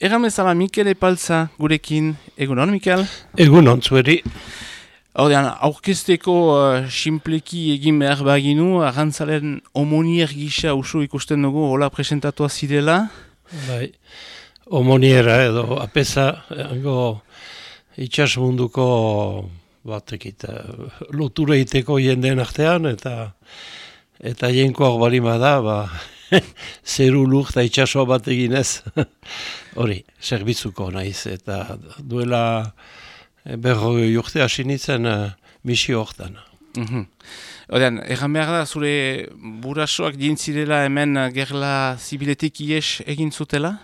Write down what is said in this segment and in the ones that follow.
Egan bezala Mikel Epaltza gurekin, egunon Mikel? Egunon, zueri. Hordean, aurkesteko uh, simpleki egin behar baginu, arrantzalen omonier gisa usu ikusten dugu, hola presentatua zirela? Bai, omoniera edo apesa, hango itxas munduko batekit, lotura iteko jendeen artean, eta eta jenkoak bali da, ba, zeru luk eta itxasoa bat eginez, hori, zerbitzuko naiz, eta duela eh, berro jurte hasi nintzen uh, misio hortan. Mm Odean, erran behar da, zure burasoak dintzirela hemen gerla zibiletik ies egin zutela,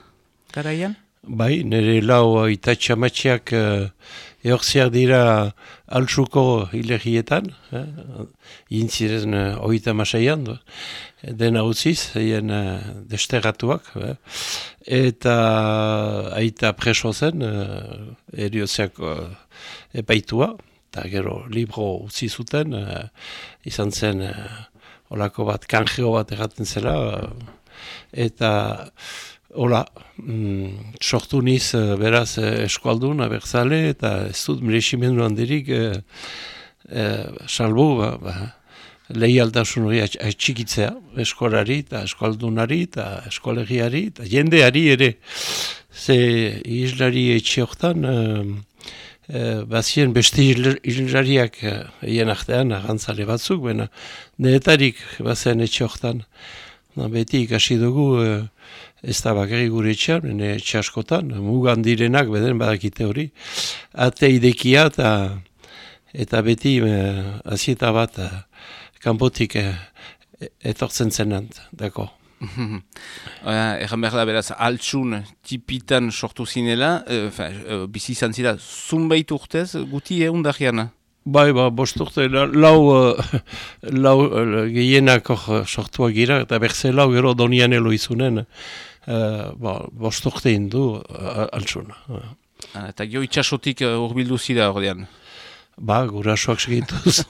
garaian? Bai, nire lau itatxamatxeak uh, eorziak dira altsuko hilegietan, eh? intziren uh, oita masaian, dena utziz, hien uh, desteratuak, eh? eta aita preso zen, uh, eriozeak uh, epaitua, eta gero libro utzi zuten, uh, izan zen uh, olako bat, kanjeo bat erraten zela, eta Hola, mm, sortu niz uh, beraz uh, eskualdun abertzale eta ez dut meresimendu handirik uh, uh, salbu ba, ba, lehi altasun hori atxikitzea eskolari eta eskualdunari eta eskolegiari eta jendeari ere ze islari etxe hortan uh, uh, bazien beste islariak egin artean agantzale batzuk, baina nehetarik bazen etxe hortan. beti ikasi dugu ez da bakarri gure etxean, nene txaskotan, mugan direnak beden badakite hori, ate idekia eta, eta beti e, azieta bat e, kanpotik e, etortzen zenant, dako. Egan behar da beraz, altsun tipitan sortu zinela, e, bizi izan zira, zunbait urtez, guti egun dahiana? Bai, ba, bost urte, lau, lau gehienak sortuak gira, eta berze lau gero donian elo izunen, uh, ba, bost urte indu uh, altsuna. Ah, eta gio itxasotik urbildu uh, zira ordean? Ba, gurasoak segituz.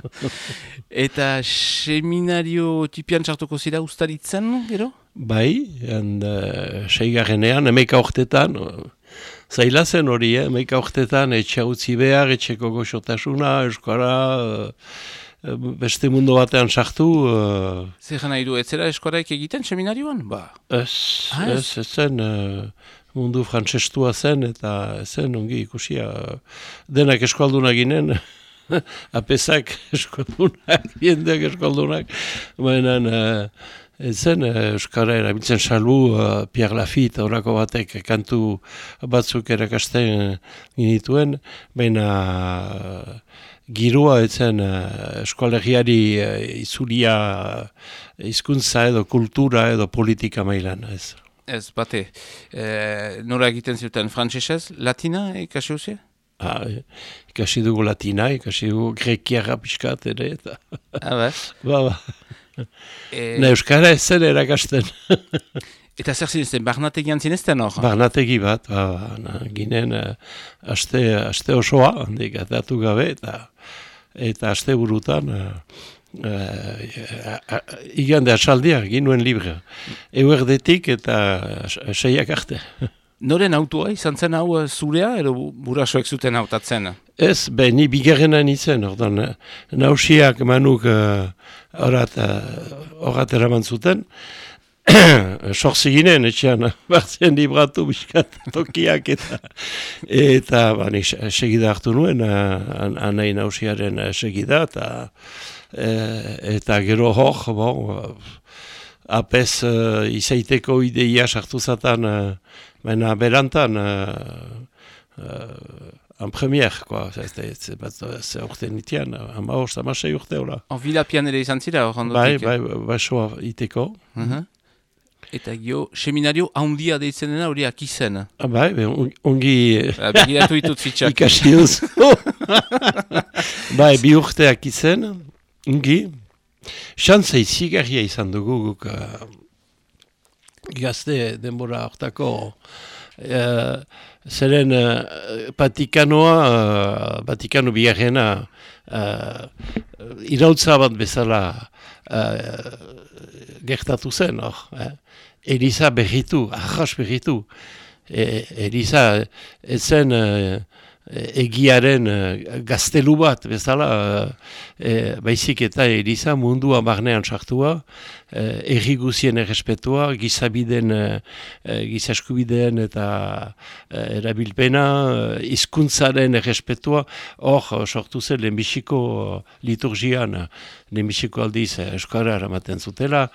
eta seminario tipian txartuko zira ustaritzen, gero? Bai, and, uh, seigarrenean, emeika urtetan, uh, zaila zen hori, eh? emeika urtetan, etxe utzi behar, etxeko goxotasuna, eskara, beste mundu batean sartu... Uh, Zer jana idu, ez zera eskoraik egiten seminarioan? Ba. Ez, ah, ez, ez zen uh, mundu frantzestua zen eta zen ongi ikusia denak eskualduna ginen, apesak eskualdunak, jendeak eskualdunak, baina uh, zen Euskara erabiltzen salbu uh, Pierre Lafitte horako batek kantu batzuk erakasten ginituen, baina... Uh, girua etzen uh, eskolegiari uh, izulia uh, izkuntza edo kultura edo politika mailan, ez? Ez, bate, e, nora egiten zuten frantzesez, latina ikasi huzia? Ah, ikasi dugu latina, ikasi dugu grekiara piskat ere, eta... Ah, ba? ba, ba. E... Ne, Euskara ez zen erakasten. Eta zer zinezten, barnategi antzinezten hor? Barnategi bat, ba, ba, ginen uh, aste, aste osoa, handik atatu gabe, eta eta aste burutan uh, uh, igande asaldiak ginuen libre. Euerdetik eta seiak arte. Noren autua izan zen hau zurea, edo burasoek zuten hautatzen? Ez, be, ni bigarrena nintzen, ordan, nausiak manuk horat uh, eraman zuten, sortzi ginen, etxean, batzen libratu biskat tokiak eta eta bani, segida hartu nuen, anai nausiaren segida eta e, eta gero hor, bon, apes uh, izaiteko ideia sartu zatan, uh, baina berantan, uh, uh, en premier, quoi. C'est pas c'est urte nitian, ama hor, samasei urte hola. En vilapian ere izan zira, hor Bai, bai, bai, iteko. Uh -huh. Eta gio, seminario handia deitzen dena hori akizen. Ah, bai, ongi... Ba, begiratu ditut fitxak. Ikasi bai, bi urte akizen, ongi. Xantza izigarria izan dugu guk uh, gazte denbora hortako uh, zeren uh, Vatikanoa, uh, Vatikano bigarrena uh, irautza bat bezala uh, gertatu zen, oh, eh? Eliza berritu, ahas berritu. e, Eliza, ez zen egiaren gaztelu bat, bezala, e, baizik eta Eliza mundua marnean sartua, eh, erri guzien errespetua, gizabiden, eh gizaskubideen eta erabilpena, eh, izkuntzaren errespetua, hor sortu zen lehenbixiko liturgian, lehenbixiko aldiz eskara eramaten zutela,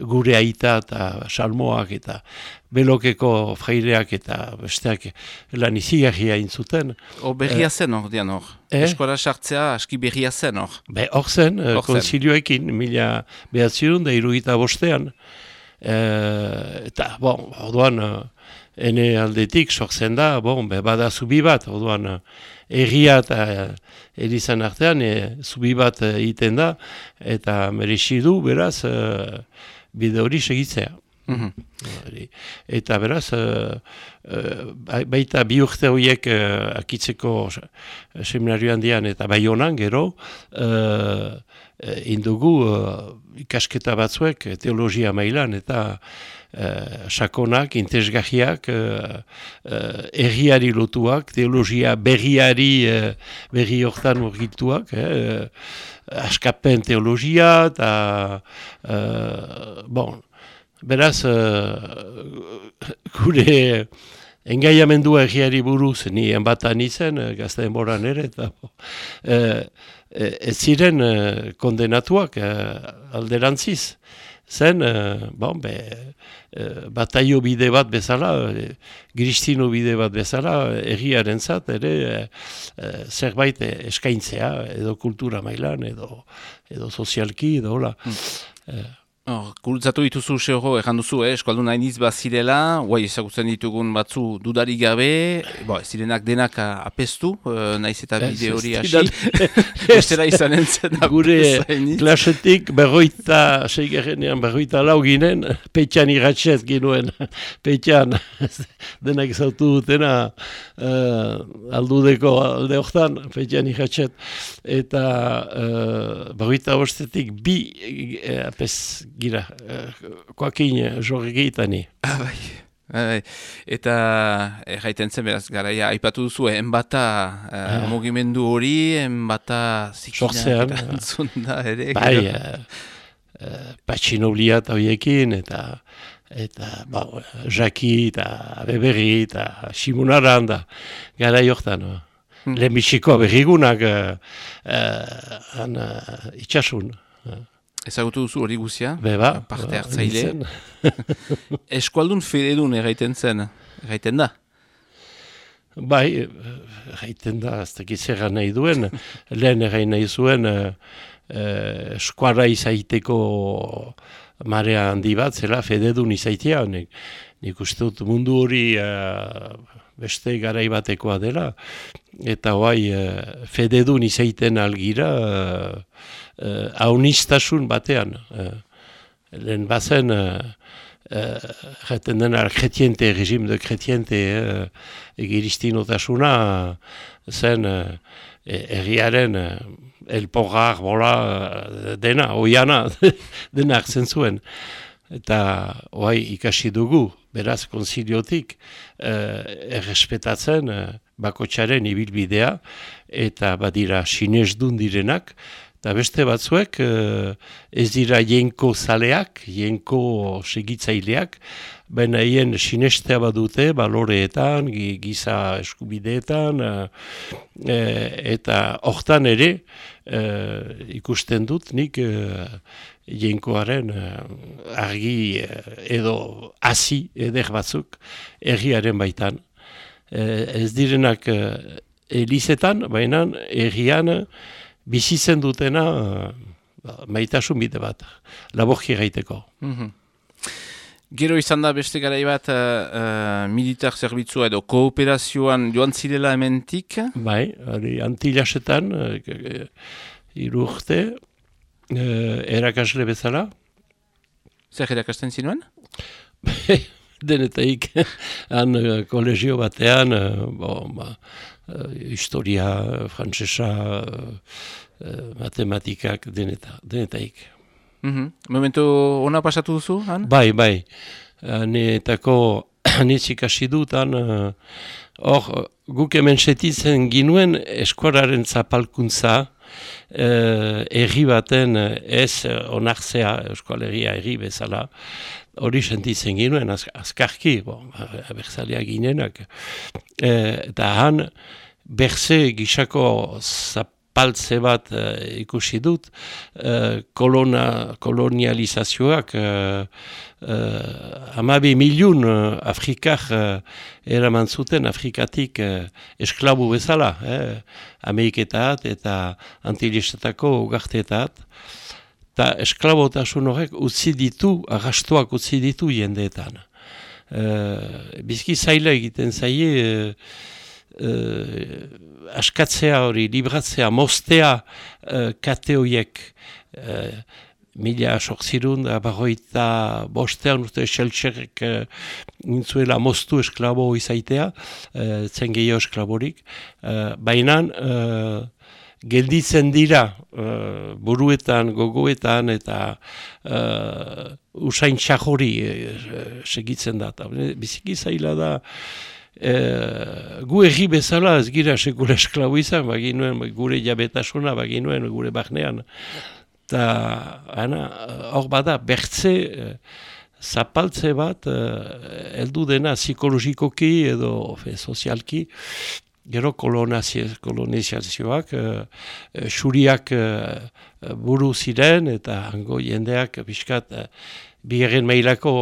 gure aita eta salmoak eta belokeko fraileak eta besteak lan izigarria intzuten. O berria zen hor, dian hor? Eh? Eskola sartzea aski berria zen hor? Be, hor zen, konzilioekin, mila behatzirun da irugita bostean. E, eta, bon, orduan, ene aldetik sortzen da, bon, be, bada zubi bat, orduan, erria eta erizan artean, e, zubi bat egiten da, eta merexi du, beraz, e, bide hori segitzea. Mm Eta beraz, uh, uh, baita bi urte horiek uh, akitzeko seminarioan dian eta bai honan gero, uh, indugu ikasketa batzuek teologia mailan eta uh, sakonak, intezgahiak, uh, uh, erriari lotuak, teologia berriari uh, berri hortan urgituak, uh, askapen teologia eta, bon, Beraz, uh, gure engaiamendua egiari buruz, ni enbatan izen, uh, gazte denboran ere, eta uh, ez ziren kondenatuak alderantziz. Zen, bon, be, bataio bide bat bezala, uh, bide bat bezala, egiaren zat, ere zerbait eskaintzea, edo kultura mailan, edo, edo sozialki, edo hola. Hmm. Hor, gurutzatu dituzu seoro, erran duzu, eh, eskualdu nahi niz bazirela, guai ezagutzen ditugun batzu dudari gabe, bo, zirenak denak apestu, uh, naiz eta bide hori hasi. Estela izan entzen Gure klasetik berroita, seigarrenean berroita lau ginen, petxan iratxez ginuen, petxan, denak zautu dutena uh, aldudeko alde hortan, petxan iratxez, eta uh, berroita bostetik bi uh, apes gira, uh, koakin uh, jorri. Ah, bai. ah, bai. Eta erraiten zen beraz, garaia, aipatu duzu, enbata uh, ah. mugimendu hori, enbata zikinak erantzun da, ere? Bai, uh, uh, patxinoblia eta horiekin, eta eta ba, jaki eta beberri eta simunaran da, gara jortan. Hmm. Lehenbiziko berrigunak uh, uh, uh, itxasun. Ezagutu duzu hori guzia? Beba. Parte ba, hartzaile. Eskualdun fededun erraiten zen, erraiten da? Bai, erraiten da, ez dakit nahi duen, lehen errain nahi zuen uh, uh, eskuara izaiteko marea handi bat, zela fededun izaitea, nik, nik uste dut mundu hori uh, beste garaibatekoa dela, eta bai uh, fededun izaiten algira, uh, aunistasun batean. Uh, lehen bazen, uh, dena, kretiente, regim de kretiente, uh, egiristinotasuna, zen erriaren elporrar, bola, dena, oiana, dena hartzen zuen. Eta oai ikasi dugu, beraz konziliotik, uh, errespetatzen uh, bakotxaren ibilbidea, eta badira sinesdun direnak, Eta beste batzuek eh, ez dira jenko zaleak, jenko segitzaileak, baina hien sinestea badute baloreetan, giza eskubideetan, eh, eta hortan ere eh, ikusten dut nik jenkoaren argi edo hasi eder batzuk erriaren baitan. Ez direnak elizetan, baina errian, bizitzen dutena maitasun bide bat, laborki gaiteko. Mm Gero izan da beste garai bat uh, militar zerbitzua edo kooperazioan joan zirela hementik? Bai, hori antilasetan, uh, irurte, uh, erakasle bezala. Zer erakasten zinuen? Denetaik, han uh, kolegio batean, bon, ba, uh, historia, frantsesa, matematikak, deneta, denetaik. Mm -hmm. Momentu ona pasatu duzu, han? Bai, bai. Hanetako nitzik hasi dutan, hor, guk hemen setitzen ginuen eskoraren zapalkuntza, uh, erri baten ez onartzea eskoalegia erri bezala, hori sentitzen ginuen, az, azkarki, bon, abertzalea ginenak. eta han, berze gisako zapaltze bat uh, ikusi dut, uh, kolona, kolonializazioak uh, uh, amabi milun uh, Afrikar uh, eraman zuten Afrikatik uh, esklabu bezala, eh, Ameriketat eta antilistatako ugartetat, eta esklabotasun horrek utzi ditu, arrastuak utzi ditu jendeetan. Uh, bizki zaila egiten zaie, uh, uh, askatzea hori, libratzea, mostea uh, kate horiek uh, mila sortzirun, barroita bostean urte eseltserek uh, nintzuela mostu esklabo izaitea, uh, zen gehiago esklaborik, uh, baina uh, gelditzen dira uh, buruetan, gogoetan eta uh, usain txajori segitzen da. Biziki zaila da, e, gu egi bezala ez gira sekula esklabu izan, baginuen gure jabetasuna, baginuen gure bagnean. Eta, hor bada, bertze, e, zapaltze bat, e, eldu dena psikologikoki edo fe, sozialki, gero kolonizazioak, e, e, xuriak e, buru ziren, eta hango jendeak, biskat, e, bigarren mailako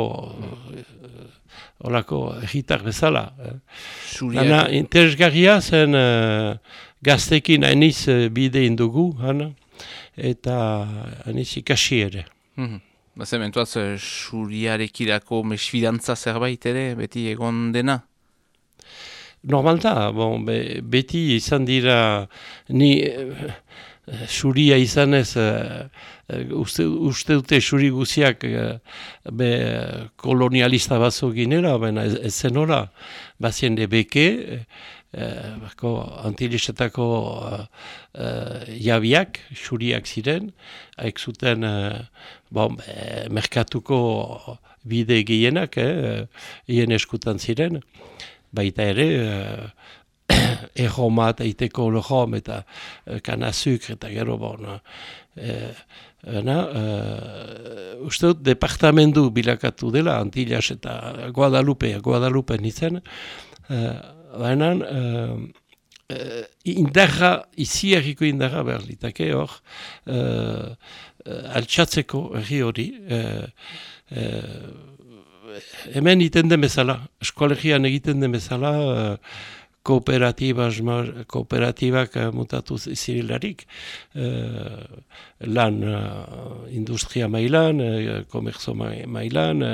olako egitak bezala. Hana, interesgarria zen uh, gaztekin uh, bide indugu, hana, eta aniz ikasi ere. Mm -hmm. Bazen, mentuaz, suriarekirako mesfidantza zerbait ere, beti egon dena? Normal da, bon, be, beti izan dira, ni suria izan ez, uh, uste, uste dute suri guziak uh, be, kolonialista batzu ginera, baina ez, ez zen ora, bazien de beke, uh, bako, antilistatako uh, jabiak, suriak ziren, haik zuten uh, bon, merkatuko bide gehienak, eh, hien eskutan ziren, baita ere, erromat eiteko lehom eta uh, kanazuk eta gero bon. Uh, na, uh, uste dut departamendu bilakatu dela Antillas eta Guadalupe, Guadalupe nintzen. Uh, Baina uh, uh, indarra, izi erriko indarra behar litake hor, uh, uh, altxatzeko erri hori, uh, uh, hemen iten den bezala, eskolegian egiten den bezala, kooperatibas, kooperatibak uh, mutatu zirilarik, uh, lan industria mailan, komerzo mailan,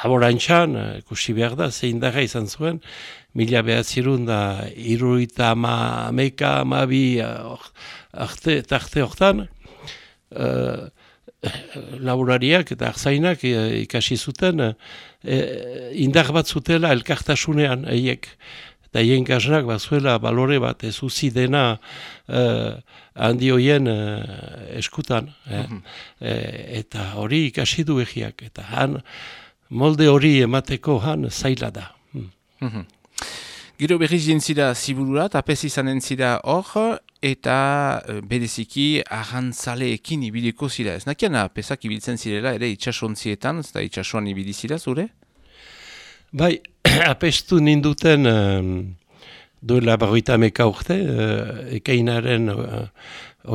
laborantxan, uh, kusi behar da, zein daga izan zuen, mila behatzirun da, iruita ama, amabi, arte, arte hortan, laborariak eta arzainak ikasi zuten e, indar bat zutela elkartasunean eiek. Eta hien gaznak bat zuela balore bat ez uzi dena e, handi hoien e, eskutan. Mhm. E, eta hori ikasi du egiak. Eta han molde hori emateko han zaila da. Mm Gero berriz jentzira zibururat, apes izanen zira hor, eta e, bereziki ahantzaleekin ibiliko zira. Ez nakian apesak ibiltzen zirela, ere itxasontzietan, ez da itxasuan ibilizira zure? Bai, apestu ninduten um, duela barroita meka urte, uh, ekainaren uh,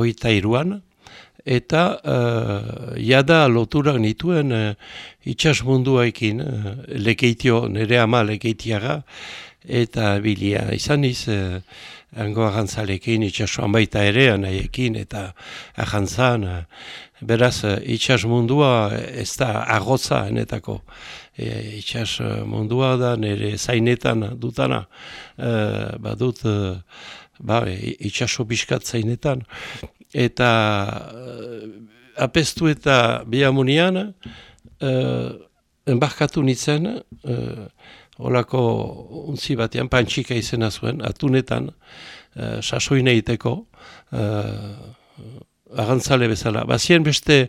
oita iruan, eta uh, jada loturak nituen uh, itxas munduaekin, uh, lekeitio, nire ama lekeitiara, eta bilia izan iz, uh, ango ahantzalekin itxasuan baita ere, anaiekin, eta ahantzan, beraz, itxas mundua ez da agotza enetako e, itxas mundua da, nire zainetan dutana, e, badut e, ba, itxaso biskat zainetan. Eta apestu eta bihamunian, e, enbarkatu nintzen, e, olako untzi batean, pantxika izena zuen, atunetan, e, sasoine iteko, e, agantzale bezala. Bazien beste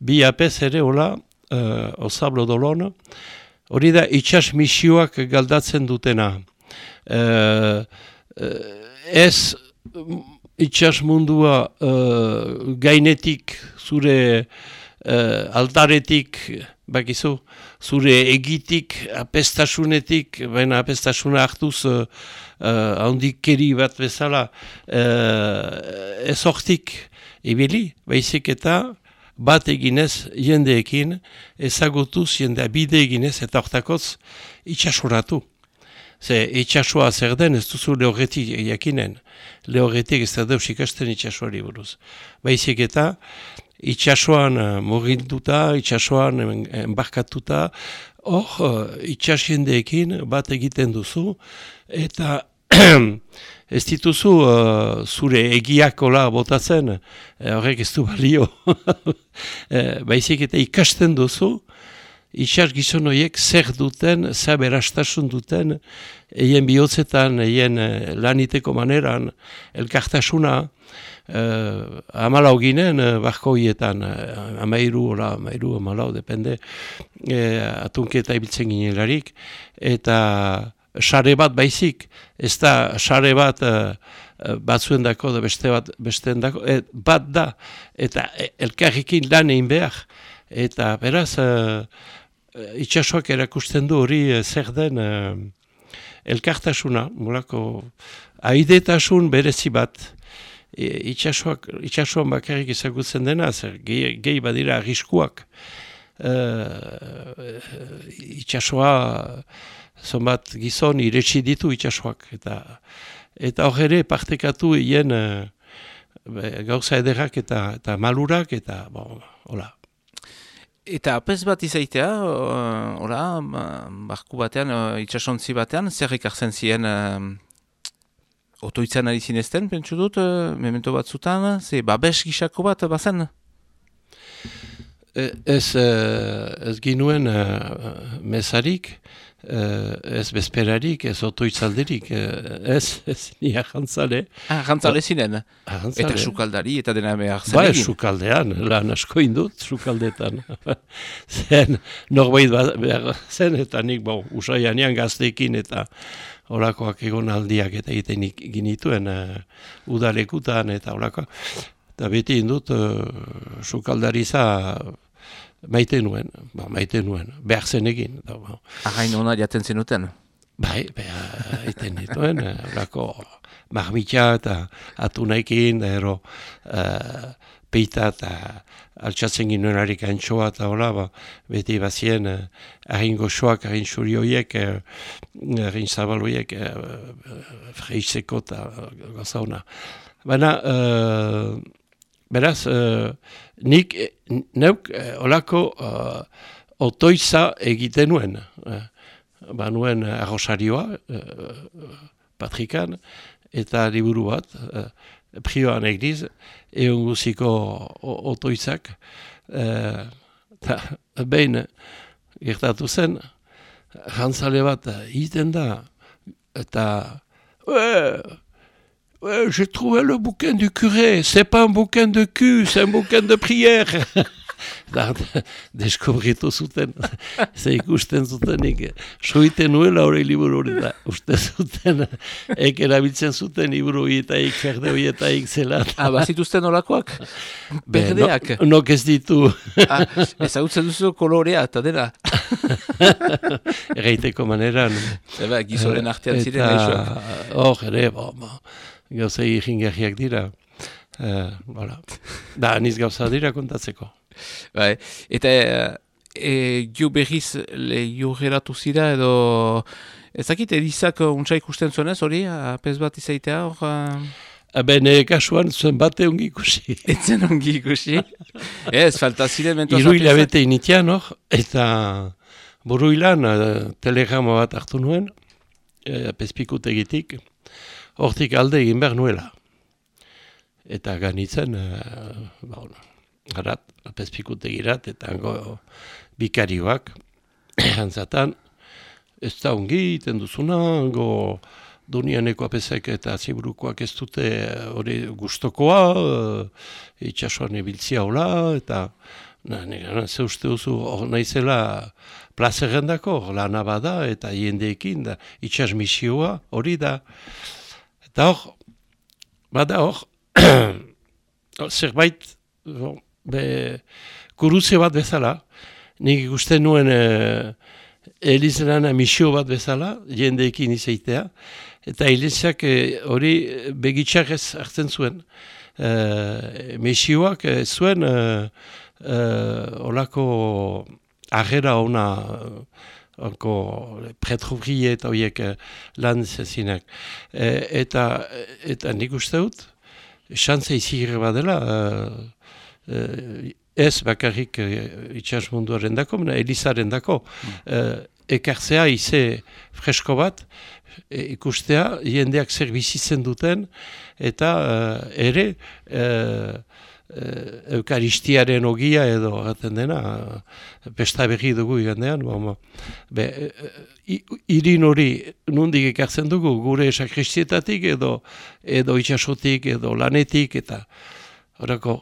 bi apez ere, hola, uh, Osablo Dolon, hori da itxas misioak galdatzen dutena. Uh, ez itxas mundua gainetik zure uh, altaretik bakizu, zure egitik apestasunetik, baina apestasuna hartuz uh, uh, bat bezala uh, ez hortik ibili, baizik eta bat eginez jendeekin, ezagutuz jendea bide eginez eta hortakoz itxasuratu. Ze itxasua zer den ez duzu lehorretik jakinen, lehorretik ez da deus ikasten itxasuari buruz. Baizik eta itxasuan uh, muginduta, itxasuan embarkatuta, hor uh, itxasiendeekin bat egiten duzu, eta ez dituzu uh, zure egiakola botatzen, horrek ez du balio. Baizik eta ikasten duzu, itxas gizon horiek zer duten, zer berastasun duten, eien bihotzetan, eien laniteko maneran, elkartasuna, uh, amalau ginen uh, barko hietan, uh, amairu, ora, amairu, amalau, depende, uh, atunketa ibiltzen ginen larik, eta sare bat baizik, ez da sare bat uh, batzuen dako, da beste bat beste dako, bat da, eta elkarrikin lan egin behar, eta beraz, uh, itxasoak erakusten du hori zer den uh, elkartasuna, mulako, aidetasun berezi bat, itxasuak, itxasuan bakarrik izagutzen dena, zer gehi, gehi badira arriskuak. Uh, itxasua zonbat gizon iretsi ditu itxasuak. Eta, eta hor ere partekatu hien uh, gauza ederrak eta, eta malurak eta bon, hola. Eta apes bat izaitea, hola, barku batean, itxasontzi batean, zer ikartzen ziren otoitzan ari zinezten, pentsu dut, uh, memento batzutan, ze babes gisako bat bazen? E, ez, uh, ez ginuen uh, mesarik, ez bezperarik, ez otoitzalderik, ez, ez nia jantzale. Ah, jantzale zinen? Ah, eta sukaldari, eta dena behar zen Ba, sukaldean, lan asko indut, sukaldetan. zen, norbait behar zen, eta nik, bo, usaianean gaztekin, eta olakoak egon aldiak eta egiten ginituen uh, udalekutan eta olakoak. Eta beti indut, uh, sukaldariza maite nuen, ba, maite nuen, behar zen egin. Da, ba. Arrain hona jaten zenuten? Bai, behar egiten dituen, uh, olako marmitxa eta atunaikin, ero, uh, peita eta altsatzen ginoen harik antxoa eta hola, ba, beti bazien eh, harin goxoak, harin xuri horiek, eh, harin zabal horiek, eh, freizeko eta goza hona. Baina, beraz, nik neuk olako otoiza egiten nuen. Ba nuen arrosarioa, patrikan, eta liburu bat, prioan egiz, egon guziko otoizak, eta e, behin gertatu zen, jantzale bat egiten da, eta j'ai trouvé le bouquin du curé, c'est pas un bouquin de cul, c'est un bouquin de prière. da, deskobritu zuten, ze ikusten zutenik, soiten nuela hori liburu hori da, uste zuten, ek erabiltzen zuten liburu horietaik, ferde horietaik zela. Ah, bazituzten olakoak? Berdeak? No, nok ez ditu. ah, ez hau duzu kolorea, eta dena. Egeiteko maneran. Eba, gizoren artean ziren. Eta, hor, ere, bo, bo, gauzei jingarriak dira. Uh, da, niz gauza dira kontatzeko. Bai, eta e, jo berriz geratu zira edo ezakit edizak untsa ikusten zuenez hori, apes bat izaitea hor? Eben, kasuan zuen bate ongi ikusi. Etzen ongi ikusi? Ez, falta ziren mentu Iru hilabete initian hor, eta buru hilan telegrama bat hartu nuen, e, pespikutegitik, hortik alde egin behar nuela. Eta ganitzen, e, ba, garat, apezpikute girat, eta hango bikarioak, jantzatan, ez da ongi, iten duzuna, hango dunianeko apezek eta ziburukoak ez dute hori gustokoa, e, itxasuan ebiltzia hola, eta Na, nire, ze uste duzu, hor nahizela plazeren dako, lana bada, eta jendeekin, da, itxas misioa, hori da. Eta hor, bada hor, zerbait, be, kuruze bat bezala, nik ikusten nuen e, Elizerana misio bat bezala, jendeekin izaitea, eta Elizak eh, hori e, begitxak ez hartzen zuen. E, misioak e, zuen uh, olako agera ona onko pretrubrie eta horiek lan zezinak. E, eta, eta nik uste dut, xantza izigre badela, uh, ez bakarrik uh, itxas munduaren dako, elizaren dako, mm. ekartzea ize fresko bat, ikustea, jendeak zer bizitzen duten, eta ere, Eh, eukaristiaren ogia edo gaten dena, besta berri dugu igandean, ba, be, eh, irin hori nundik ekartzen dugu, gure sakristietatik edo edo itxasotik edo lanetik, eta horako,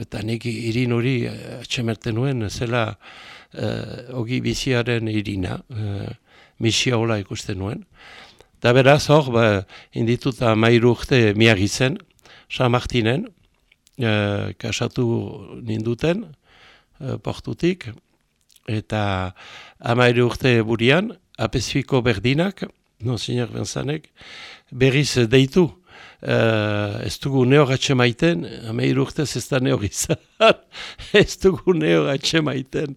eta nik irin hori eh, atxemerten nuen, zela ogi biziaren irina, misia hola ikusten nuen. Eta beraz hor, ba, indituta mairu urte miagitzen, San Martinen, e, kasatu ninduten e, portutik eta amairu urte burian apezfiko berdinak non zinak benzanek berriz deitu e, ez dugu neoratxe maiten amairu urte ez da neogizan ez dugu neoratxe maiten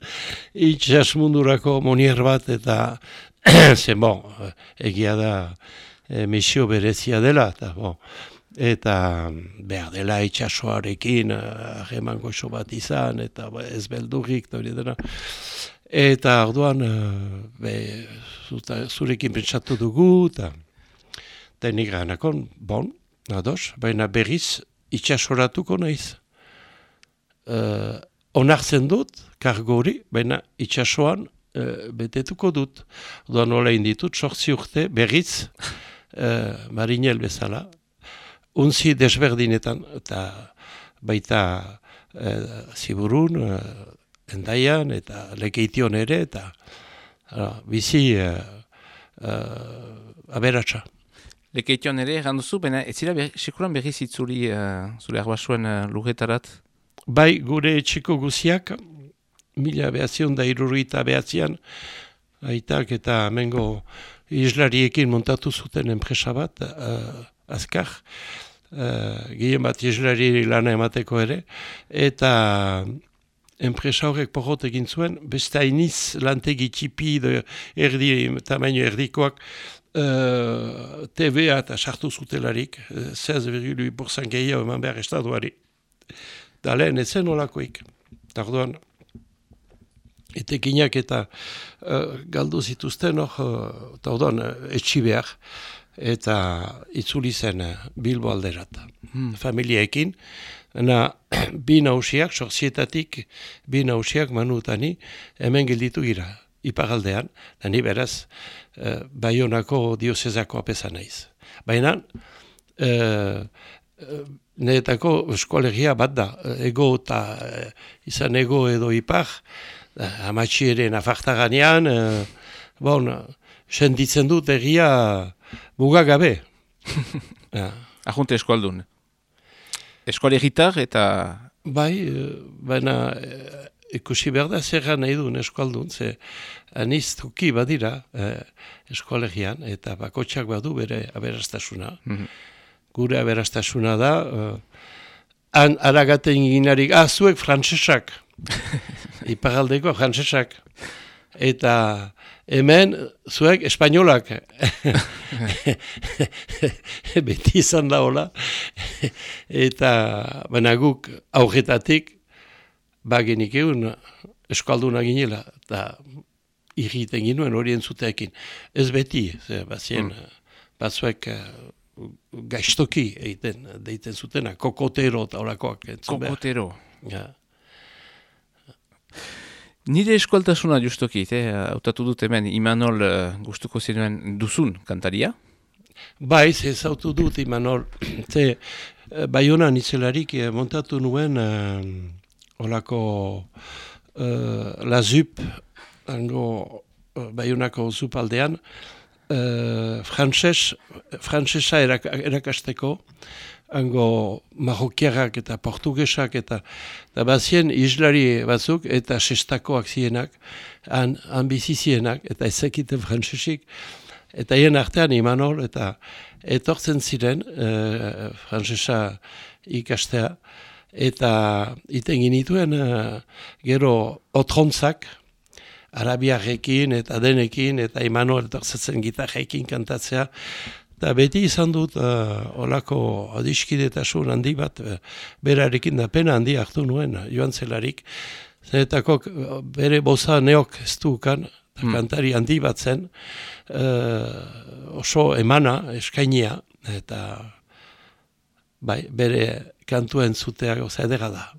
itxas mundurako monier bat eta zen bon egia da e, misio berezia dela eta bon eta behar dela itxasoarekin aheman uh, bat izan, eta ba, ez beldurrik, hori dena. Eta orduan, uh, be, zurekin pentsatu dugu, eta tenik ganakon, bon, ados, baina berriz itxasoratuko naiz. Uh, onartzen dut, kargo hori, baina itxasoan uh, betetuko dut. Orduan nola inditut, sortzi urte, berriz, uh, marinel bezala, unzi desberdinetan, eta baita e, ziburun, e, endaian, eta lekeition ere, eta bizi e, e, aberatsa. Lekeition ere, duzu, baina ez zira sekuran berri zitzuri e, zure arbasuen e, lugetarat? Bai, gure etxeko guziak, mila behazion da irurita behazian, aitak eta mengo islariekin montatu zuten enpresa bat, azkar, uh, gehien bat jesulari lana emateko ere, eta enpresa horrek porrot egin zuen, beste hainiz lantegi txipi erdi, tamaino erdikoak, uh, TVA eta sartu zutelarik, uh, 16,8% gehiago eman behar estatuari. Da lehen, ezen olakoik. Tarduan, etekinak eta uh, galdu zituzten, hor, uh, uh, etxi behar eta itzuli zen eh, Bilbo alderat. Hmm. Familiaekin, na, bi nausiak, sorzietatik, bi nausiak manutani, hemen gilditu gira, ipagaldean, da ni beraz, e, Bayonako diosezako apesa naiz. Baina, e, neetako eskolegia bat da, ego eta izan ego edo ipar, amatxieren afartaganean, e, bon, senditzen dut egia, Buga gabe. ja. Ajunte eskualdun. Eskuali gitar eta... Bai, eh, baina eh, ikusi behar da zer nahi duen eskualdun, ze aniz tuki badira eh, eskualegian, eta bakotxak badu bere aberastasuna. Mhm. Gure aberastasuna da, eh, an, aragaten ginarik, ah, zuek frantsesak, iparaldeko frantsesak, eta hemen zuek espainolak beti izan da hola eta baina guk aurretatik bagenik egun eskalduna ginela eta irriten ginuen horien zuteekin ez beti ze, bazien mm. batzuek uh, gaiztoki egiten deiten zutena kokotero eta horakoak kokotero ja. Nire eskualtasuna justoki, eh? autatu dut hemen Imanol uh, gustuko zinuen duzun kantaria? Bai, ze zautu dut Imanol. ze, uh, Baiona nizelarik uh, montatu nuen uh, olako uh, la zup, ango uh, baiunako zup aldean, uh, frantses, frantsesa erak, erakasteko, hango marokiarrak eta portugesak eta da bazien islari batzuk eta sestakoak zienak, han, han bizizienak eta ezekiten frantsesik, eta hien artean imanol eta etortzen ziren uh, frantsesa ikastea, eta iten ginituen uh, gero otrontzak, arabiarekin eta denekin eta imanol etortzen gitarrekin kantatzea, Da beti izan dut uh, olako adiskidetasun handi bat, uh, berarekin da pena handi hartu nuen joan zelarik. Zenetako bere boza neok ez dukan, hmm. kantari handi bat zen, uh, oso emana, eskainia, eta bai, bere kantuen zutea goza edera da.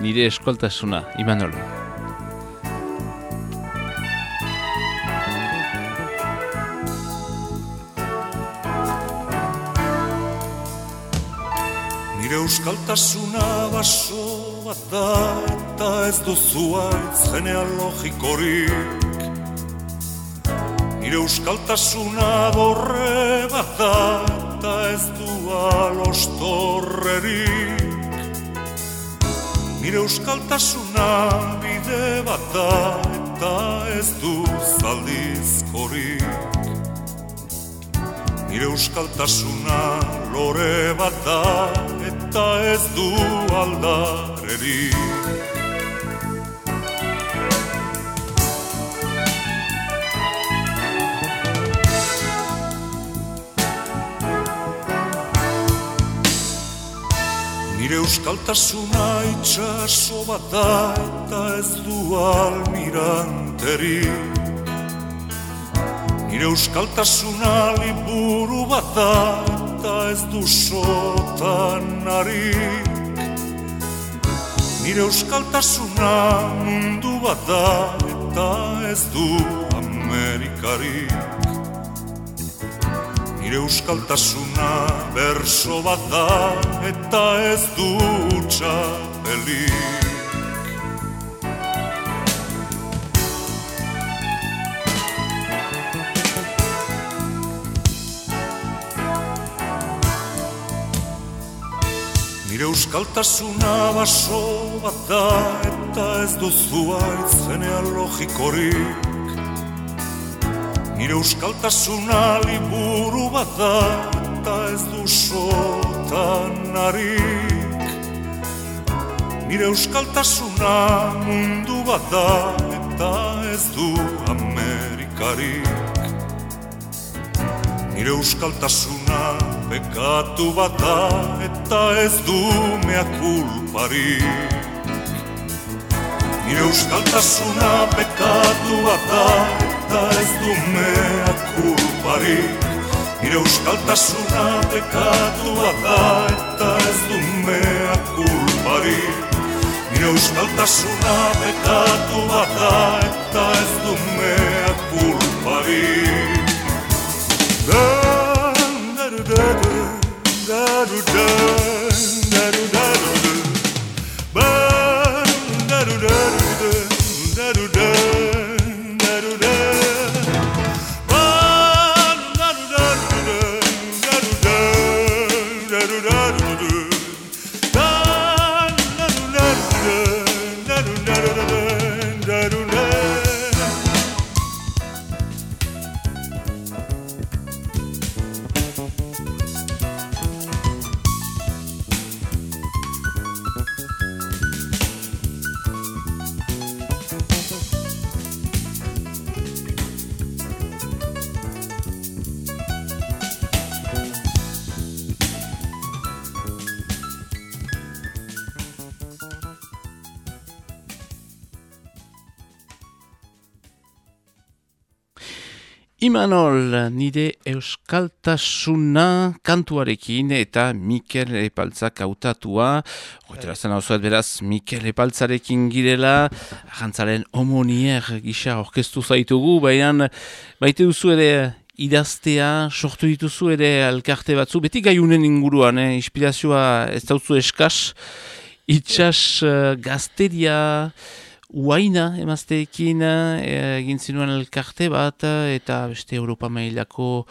nire eskoltasuna, Imanolo. Nire euskaltasuna baso bat da eta ez duzu aitz genealogikorik Nire euskaltasuna borre bat da eta ez du alostorrerik Nire euskaltasuna bide bat da eta ez du zaldizkorik Nire euskaltasuna lore bat da eta ez du aldareri Nire euskaltasuna itxaso bat da eta ez du almiranterik Nire euskaltasuna liburu bat da eta ez du sotan harik Nire euskaltasuna mundu bat da eta ez du amerikarik Nire euskaltasuna berso bat da eta ez du txapelik Nire euskaltasuna baso bat da eta ez duzu aitz genealogikorik Nire euskaltasuna liburu bat da eta ez du sotan harik Nire euskaltasuna mundu bat da eta ez du amerikarik. Nire euskaltasuna Bekatu bat da eta ez du mea kulparik. Nire euskaltasuna bekatu bat da eta ez du mea kulparik Nire euskaltasuna bekatu bat da eta ez du mea kulparik Nire euskaltasuna bekatu bat da eta ez du mea kulparik da do da da Imanol, nire euskaltasuna kantuarekin eta Mikel Epaltzak autatua. Horretara zen hau beraz, Mikel Epaltzarekin girela, jantzaren homonier gisa orkestu zaitugu, baina baite duzu ere idaztea, sortu dituzu ere alkarte batzu, beti gaiunen inguruan, eh? inspirazioa ez dauzu eskas, itxas uh, gazteria uaina emazteekin egin zinuen elkarte bat eta beste Europa mailako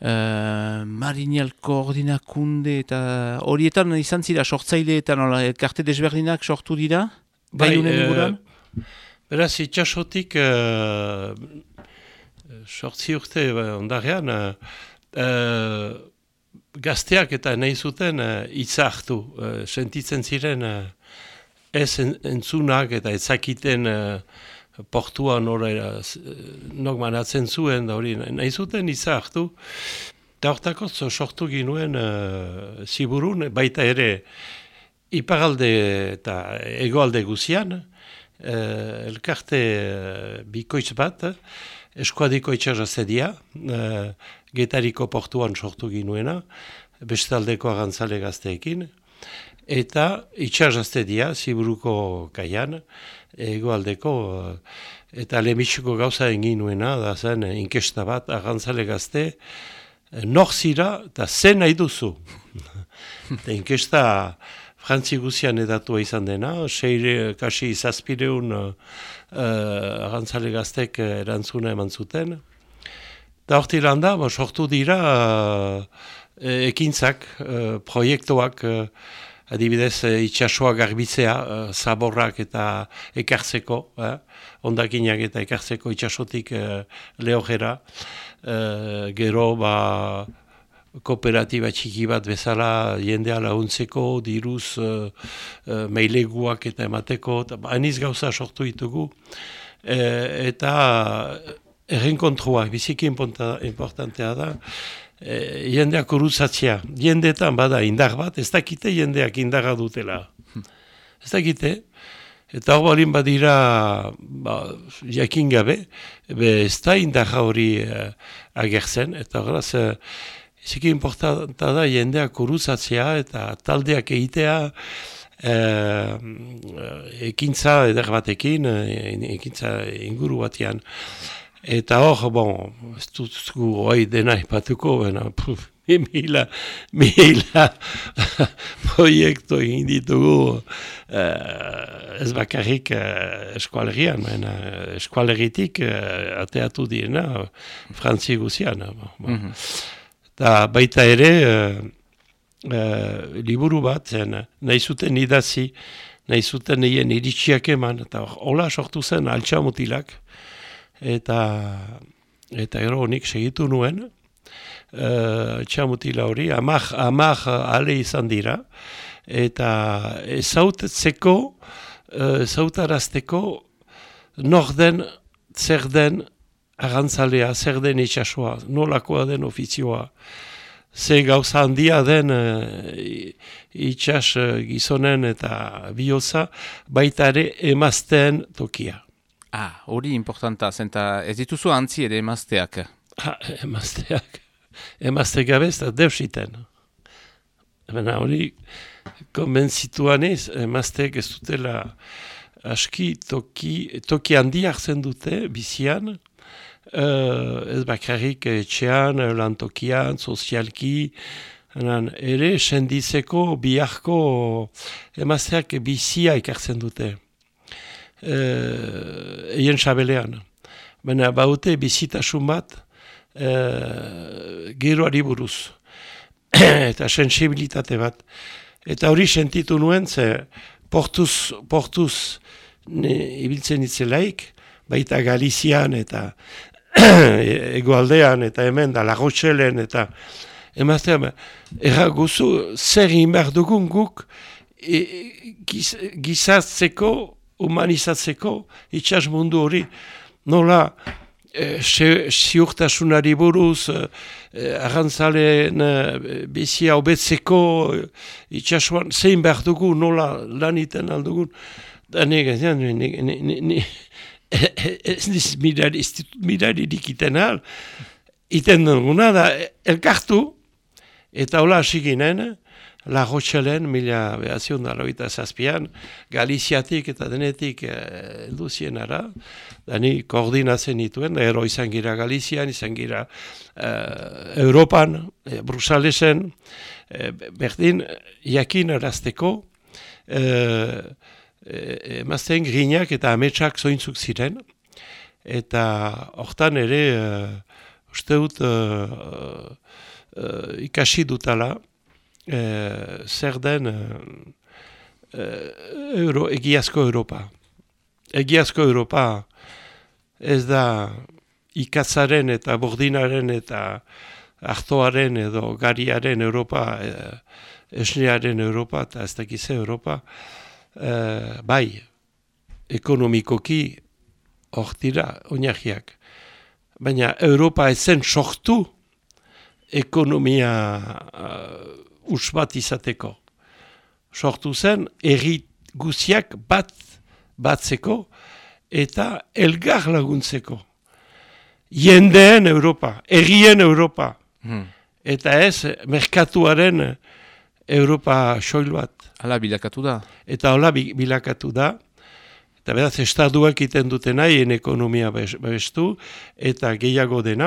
uh, marinial koordinakunde eta horietan izan zira sortzaile eta nola elkarte desberdinak sortu dira? Bai, uh, beraz itxasotik uh, sortzi urte ondarean uh, gazteak eta nahi zuten uh, itza hartu. Sentitzen ziren ez entzunak eta ezakiten uh, portua nora nok manatzen zuen da hori nahi zuten itza hartu. Eta hortako sortu ginuen uh, ziburun, baita ere iparalde eta egoalde guzian, uh, elkarte uh, bikoitz bat, eskuadiko itxarra zedia, uh, getariko portuan sortu ginuena, bestaldeko agantzale gazteekin, eta itxarazte dia, ziburuko kaian, egoaldeko, eta lemitsuko gauza egin nuena, da zen inkesta bat, agantzale gazte, nor zira, eta zen nahi duzu. eta inkesta frantzi guzian edatua izan dena, seire, kasi zazpireun uh, agantzale gaztek erantzuna eman zuten, Da horti landa, ba, sortu dira uh, ekintzak, uh, proiektuak, uh, adibidez uh, itxasua garbitzea, uh, zaborrak eta ekartzeko, uh, ondakinak eta ekartzeko itxasotik uh, lehojera, uh, gero ba, kooperatiba txiki bat bezala jendea launtzeko, diruz uh, uh, meileguak eta emateko, eta ba, gauza sortu ditugu, eta errenkontrua, biziki importantea da, e, jendeak urutzatzea. Jendeetan bada indar bat, ez dakite jendeak indarra dutela. Ez dakite. Eta hor balin badira ba, jakin gabe, be ez da indarra hori uh, agertzen. Eta horaz, uh, biziki importantea da jendeak urutzatzea eta taldeak egitea, Uh, ekintza eder batekin, ekintza inguru batean. Eta hor, bon, ez dut zu hoi dena ipatuko, bena, puf, mila, mila proiektu egin ditugu uh, ez bakarrik uh, eskualerian, bena, eskualeritik uh, ateatu direna frantzi guzian. Bon, mm baita ere, uh, liburu bat zen, nahi zuten idazi, nahi zuten nien iritsiak eman, eta hola sortu zen altxamutilak, eta eta gero honik segitu nuen uh, txamutila hori amak, amak ale izan dira. Eta ezautetzeko uh, ezautarazteko nor den zer den agantzalea, zer den itxasua, nolakoa den ofizioa. Ze gauza handia den uh, itxas gizonen eta bioza baita ere emazten tokia Ah, hori importanta, zenta ez dituzu antzi ere emazteak. Ha, emazteak. Emazte gabe ez da deusiten. Baina hori, konbentzituan ez, emazteak ez dutela aski toki, toki handi hartzen dute, bizian, uh, ez bakarrik etxean, lantokian, sozialki, Hanan, ere, sendizeko, biharko emazteak bizia ikartzen dute eien sabelean. Baina baute bizitasun bat uh, geroari buruz. eta sensibilitate bat. Eta hori sentitu nuen, ze portuz, portuz ne, ibiltzen itzelaik, baita Galizian eta egoaldean eta hemen da lagotxelen eta emaztea, erra guzu zer inbar dugun guk e, giz, gizatzeko humanizatzeko itxas mundu hori. Nola e, ziurtasunari buruz e, arrantzaleen e, bizia hobetzeko e, itxasuan zein behar dugu nola lan iten aldugun da nire ez niz mirari dikiten hal iten duguna da elkartu eta hola hasi ginen La Rochelen, mila behazion da loita zazpian, Galiziatik eta denetik eh, elduzien ara, dani koordinatzen dituen, ero izan gira Galizian, izan gira eh, Europan, eh, Brusalesen, eh, berdin, jakin erazteko, e, emazten grinak eta ametsak zointzuk ziren, eta hortan ere, uh, uste dut, uh, uh, ikasi dutala, uh, zer den uh, euro, egiazko Europa. Egiazko Europa ez da ikatzaren eta bordinaren eta hartoaren edo gariaren Europa, esnearen Europa eta ez dakize Europa, uh, bai, ekonomikoki hor dira oinahiak. Baina Europa ezen sortu ekonomia uh, usbat izateko. Sortu zen erri guziak bat batzeko eta elgar laguntzeko. Jendeen Europa, errien Europa. Hmm. Eta ez, merkatuaren Europa soil bat. Hala bilakatu da. Eta hala bilakatu da. Eta beraz, estaduak iten dute nahi, en ekonomia bestu, eta gehiago dena.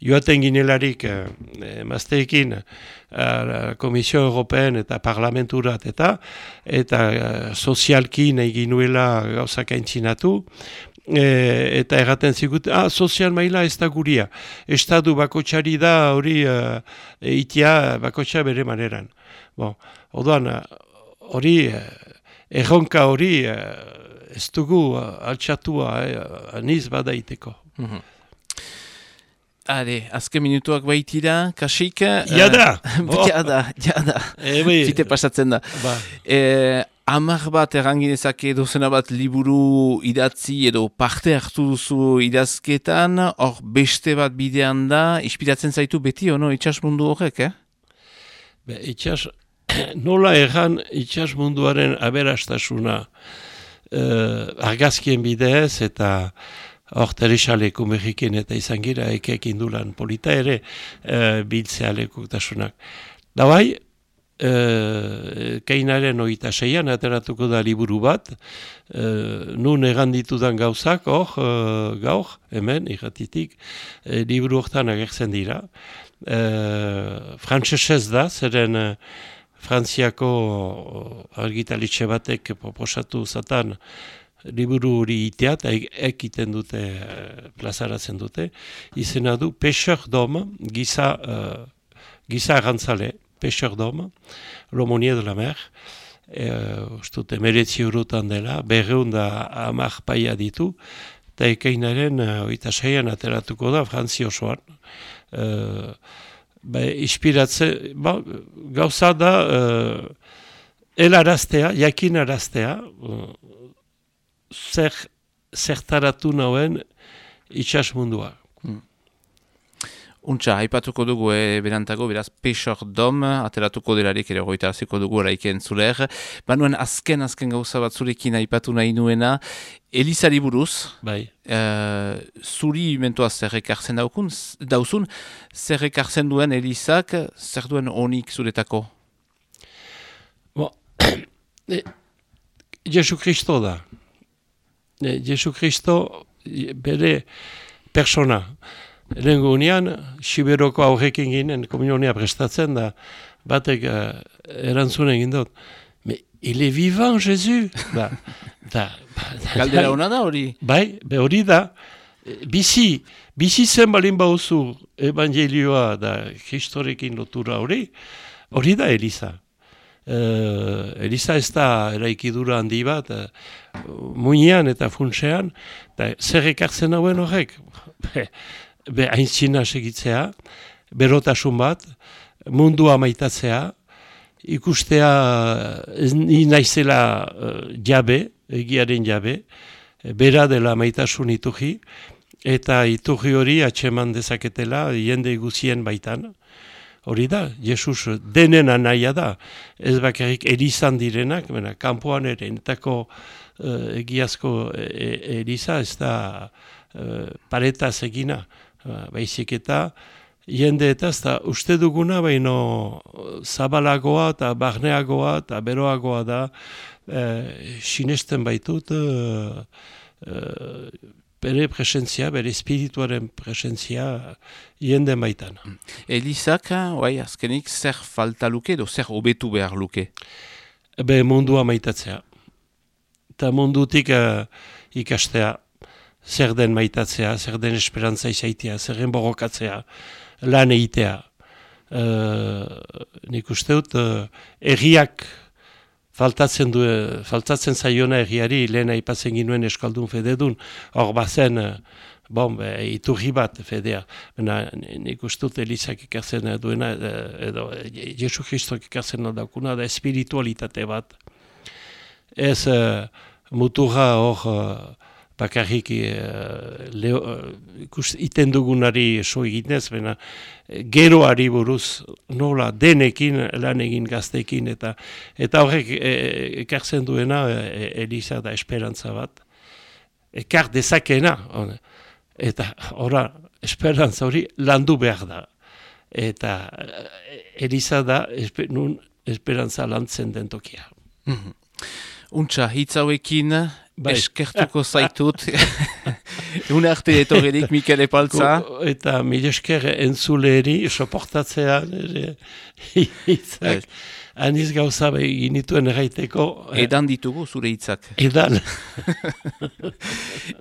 Joaten ginelarik, eh, mazteekin, eh, Komisio European eta Parlamenturat eta, eta eh, sozialki nahi ginuela gauzak aintzinatu, E, eta erraten zigut, ah, sozial maila ez da guria. Estadu bakotxari da hori uh, itia bakotxa bere maneran. Bon, odoan, hori, eh, erronka hori, eh, ez dugu eh, altxatua, aniz badaiteko. Mm -hmm. Hale, azken minutuak baitira, kasik... Jada! Uh, jada, jada. Ebe. Zite pasatzen da. Ba. E, Amar bat erranginezake dozena bat liburu idatzi edo parte hartu duzu idazketan, hor beste bat bidean da, inspiratzen zaitu beti, ono, itxas mundu horrek, eh? Be, itxas, nola erran itxas munduaren aberastasuna argazkien bidez eta hor terexaleko mexiken eta izan gira ekek indulan polita ere uh, biltzea lekutasunak. Da bai, uh, kainaren oita seian ateratuko da liburu bat, uh, nun egan ditudan gauzak, hor, uh, gaur, hemen, irratitik, uh, liburu hortan agertzen dira. Uh, Frantzesez da, zeren... Frantziako argitalitxe batek proposatu zatan liburu hori itea eta ekiten dute, eh, plazaratzen dute, izena du Peixer Dom, giza, uh, giza arantzale, Peixer Dom, Lomonie de la Mer, e, ustute, meretzi urutan dela, berreun da amak paia ditu, eta ekeinaren uh, oita seian ateratuko da, Frantzi osoan. Uh, ba, inspiratze, ba, gauza da, uh, elaraztea, jakinaraztea, uh, zer, zertaratu nauen itxas mundua. Hmm. Untxa, haipatuko dugu e, berantago, beraz, peixor dom, ateratuko delarik ere goita aziko dugu oraiken zuler. Banuen azken, azken gauza bat zurekin haipatu nahi nuena, Elizari buruz, bai. Uh, zuri mentoa zer ekartzen daukun, dauzun, zer ekartzen duen Elizak, zer duen honik zuretako? Bo, e, Jesu Kristo da. E, Jesu Kristo bere persona. Lengo unian, Siberoko aurrekin ginen, komunionia prestatzen da, batek uh, erantzunen gindot. Me, il est vivant, Jesu! da, da, Galdera hona da hori? Bai, be hori da. Bizi, bizi zen balin bauzu evangelioa da historiekin lotura hori, hori da Eliza. Uh, Eliza ez da eraikidura handi bat, uh, muinean eta funtsean, da zer ekartzen hauen horrek. Be, haintzina segitzea, berotasun bat, mundua maitatzea, ikustea ez naizela uh, jabe, egiaren jabe, bera dela maitasun ituji, eta ituji hori atxeman dezaketela jende guzien baitan. Hori da, Jesus denen anaia da, ez bakarrik erizan direnak, bena, kampuan ere, entako uh, egiazko e eriza, ez da uh, paretaz egina, baizik eta, jende eta ez da, uste duguna, baino zabalagoa eta barneagoa eta beroagoa da, Eh, sinesten baitut uh, bere presentzia, bere espirituaren presentzia jenden baitan. Elizak, oai, azkenik, zer falta luke edo zer obetu behar luke? Be mundua maitatzea. Eta mundutik uh, ikastea, zer den maitatzea, zer den esperantza izaitea, zer den borokatzea, lan egitea. Uh, nik uste dut, uh, erriak faltatzen du, faltatzen zaiona erriari, lehen aipatzen ginuen eskaldun fededun, hor bazen, bon, be, iturri bat fedea. Bena, nik uste dut Elizak ikartzen duena, edo Jesu Kristok ikartzen daukuna, da espiritualitate bat ez uh, muturra hor uh, bakarrik uh, leo, uh, iten dugunari so eginez, bena geroari buruz nola denekin lan egin gaztekin eta eta horrek ekartzen duena e, Eliza da esperantza bat. Ekar dezakena, eta ora esperantza hori landu behar da. Eta Eliza da nun esperantza lantzen den tokia. Mm Untxa, hitz hauekin bai. eskertuko zaitut. Una arte etorredik Mikel Epaltza. Eta mil esker entzuleri soportatzea hitzak. Aniz gauza behin ginituen erraiteko. Edan ditugu zure hitzak. Edan.